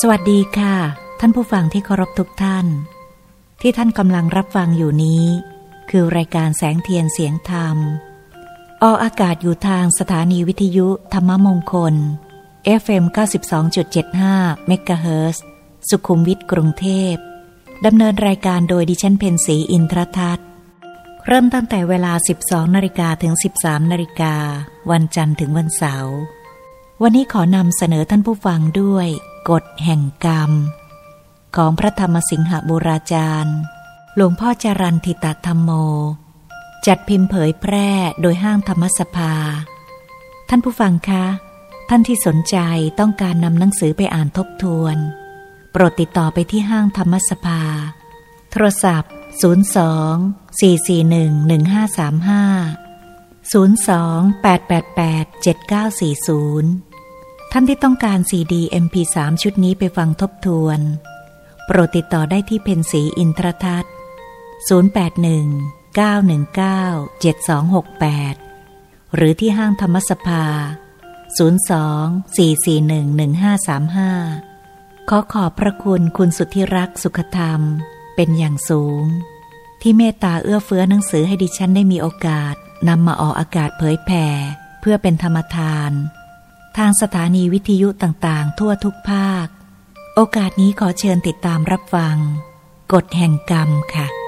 สวัสดีค่ะ ท่านผู้ฟังที่เคารพทุกท่าน ที่ท่านกำลังรับฟังอยู่นี้ คือรายการแสงเทียนเสียงธรรม ออกอากาศอยู่ทางสถานีวิทยุธรรมมงคล FM 92.75เมกะเฮิรตซ์สุขุมวิทกรุงเทพดำเนินรายการโดยดิฉันเพนสีอินทรทัศน์ เริ่มตั้งแต่เวลา 12 นาฬิกาถึง 13 นาฬิกา วันจันทร์ถึงวันเสาร์ วันนี้ขอนำเสนอท่านผู้ฟังด้วย กฎแห่งกรรม ของพระธรรมสิงหบุราจารย์ หลวงพ่อจรันทิตธรรมโม จัดพิมพ์เผยแพร่โดยห้างธรรมสภา ท่านผู้ฟังคะ ท่านที่สนใจต้องการนำหนังสือไปอ่านทบทวน โปรดติดต่อไปที่ห้างธรรมสภา โทรศัพท์ 02 441 1535 02 888 7940 ท่านที่ต้องการซีดี MP3 ชุดนี้ไปฟังทบทวน โปรดติดต่อได้ที่เพนสีอินทรทัศน์ 081 919 7268 หรือที่ห้างธรรมสภา 02 441 1535 ขอขอบพระคุณคุณสุทธิรักสุขธรรม เป็นอย่างสูง ที่เมตตาเอื้อเฟื้อหนังสือให้ดิฉันได้มีโอกาสนำมาออกอากาศเผยแผ่เพื่อเป็นธรรมทาน ทางสถานีวิทยุต่างๆ ทั่วทุกภาค โอกาสนี้ขอเชิญติดตามรับฟัง กฎแห่งกรรมค่ะ